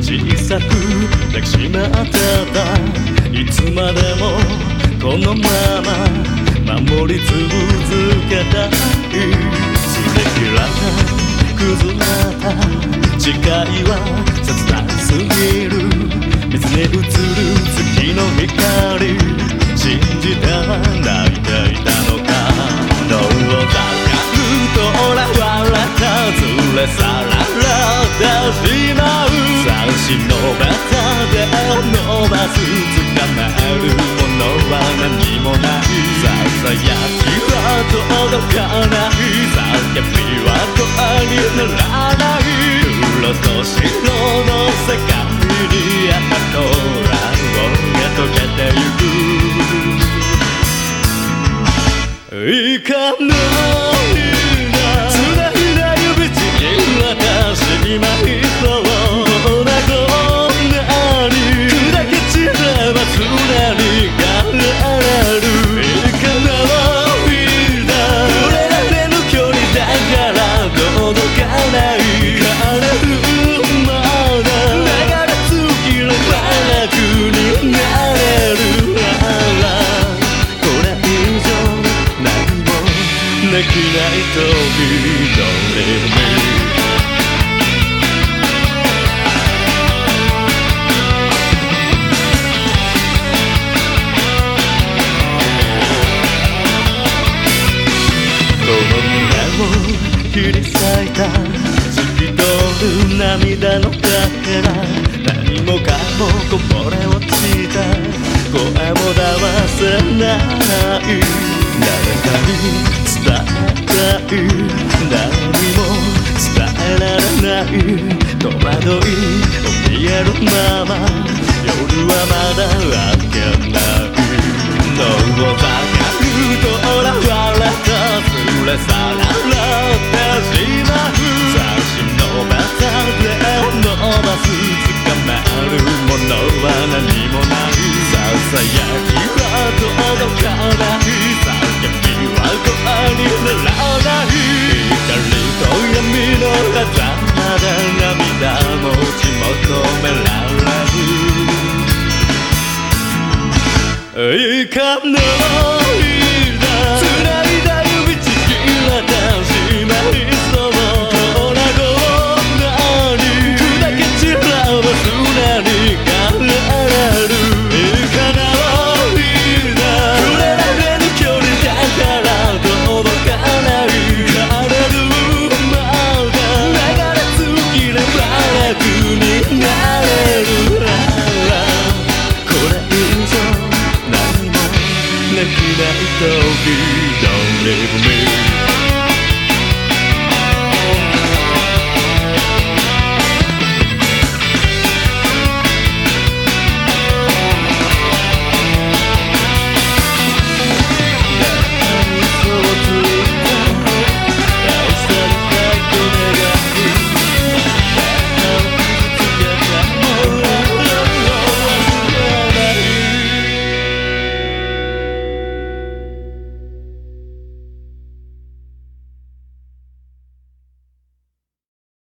小さく抱きしめ合ってたいつまでもこのまま守り続けたいすれ違ら崩れた誓いは切なすぎる水に映る月の光ら笑ったずれさられてしまう三振のばたで伸ばす捕まえるものは何もないささやきは届かない叫びは声にならない黒と白きないと認める切り裂いた透き通る涙のかけら何もかもこぼれ落ちた声も出せない伝えたい何も伝えられない戸惑い怯えるまま夜はまだ明けない脳をバカるとらわれた連れ去られるい